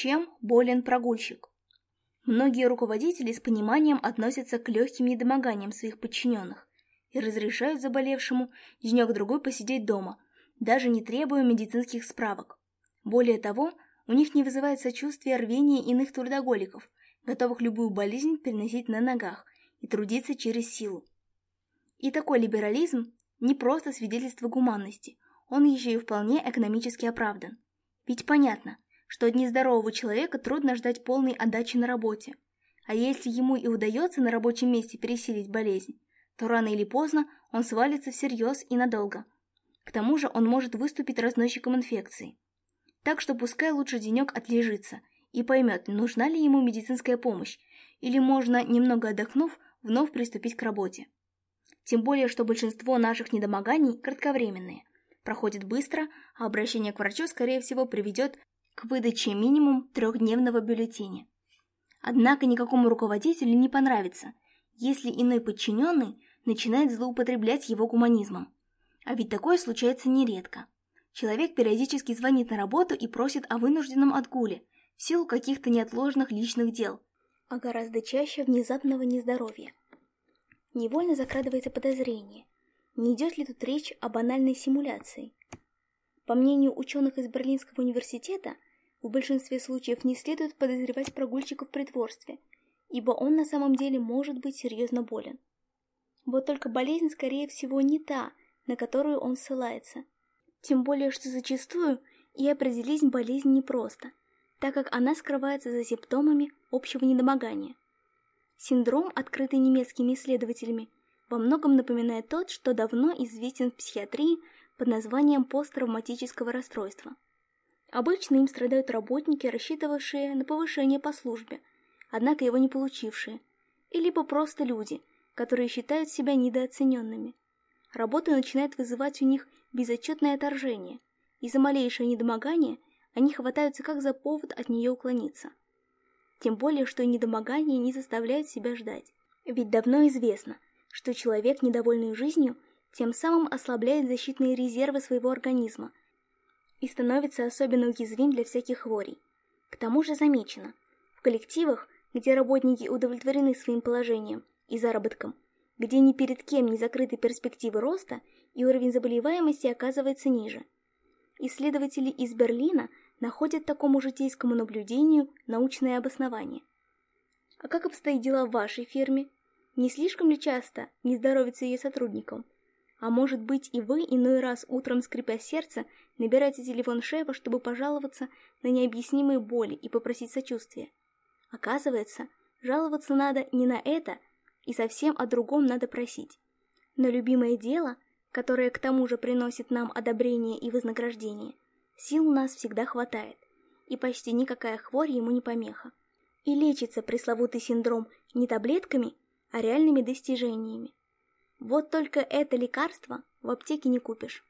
чем болен прогульщик. Многие руководители с пониманием относятся к легким недомоганиям своих подчиненных и разрешают заболевшему денек-другой посидеть дома, даже не требуя медицинских справок. Более того, у них не вызывает сочувствия рвения иных трудоголиков, готовых любую болезнь переносить на ногах и трудиться через силу. И такой либерализм не просто свидетельство гуманности, он еще и вполне экономически оправдан. Ведь понятно – что от нездорового человека трудно ждать полной отдачи на работе. А если ему и удается на рабочем месте пересилить болезнь, то рано или поздно он свалится всерьез и надолго. К тому же он может выступить разносчиком инфекции. Так что пускай лучше денек отлежится и поймет, нужна ли ему медицинская помощь, или можно, немного отдохнув, вновь приступить к работе. Тем более, что большинство наших недомоганий кратковременные, проходят быстро, а обращение к врачу, скорее всего, приведет к выдаче минимум трехдневного бюллетеня. Однако никакому руководителю не понравится, если иной подчиненный начинает злоупотреблять его гуманизмом. А ведь такое случается нередко. Человек периодически звонит на работу и просит о вынужденном отгуле в силу каких-то неотложных личных дел, а гораздо чаще внезапного нездоровья. Невольно закрадывается подозрение, не идет ли тут речь о банальной симуляции. По мнению ученых из Берлинского университета – в большинстве случаев не следует подозревать прогульщика в притворстве, ибо он на самом деле может быть серьезно болен. Вот только болезнь, скорее всего, не та, на которую он ссылается. Тем более, что зачастую и определить болезнь непросто, так как она скрывается за симптомами общего недомогания. Синдром, открытый немецкими исследователями, во многом напоминает тот, что давно известен в психиатрии под названием посттравматического расстройства – Обычно им страдают работники, рассчитывавшие на повышение по службе, однако его не получившие, и либо просто люди, которые считают себя недооцененными. Работа начинает вызывать у них безотчетное отторжение, и за малейшее недомогание они хватаются как за повод от нее уклониться. Тем более, что недомогание не заставляет себя ждать. Ведь давно известно, что человек, недовольный жизнью, тем самым ослабляет защитные резервы своего организма, и становится особенно уязвим для всяких хворей. К тому же замечено, в коллективах, где работники удовлетворены своим положением и заработком, где ни перед кем не закрыты перспективы роста и уровень заболеваемости оказывается ниже. Исследователи из Берлина находят такому житейскому наблюдению научное обоснование. А как обстоят дела в вашей фирме? Не слишком ли часто не здоровится ее сотрудникам? А может быть и вы, иной раз утром скрипя сердце, набираете телефон шефа, чтобы пожаловаться на необъяснимые боли и попросить сочувствия. Оказывается, жаловаться надо не на это, и совсем о другом надо просить. Но любимое дело, которое к тому же приносит нам одобрение и вознаграждение, сил у нас всегда хватает, и почти никакая хворь ему не помеха. И лечится пресловутый синдром не таблетками, а реальными достижениями. Вот только это лекарство в аптеке не купишь.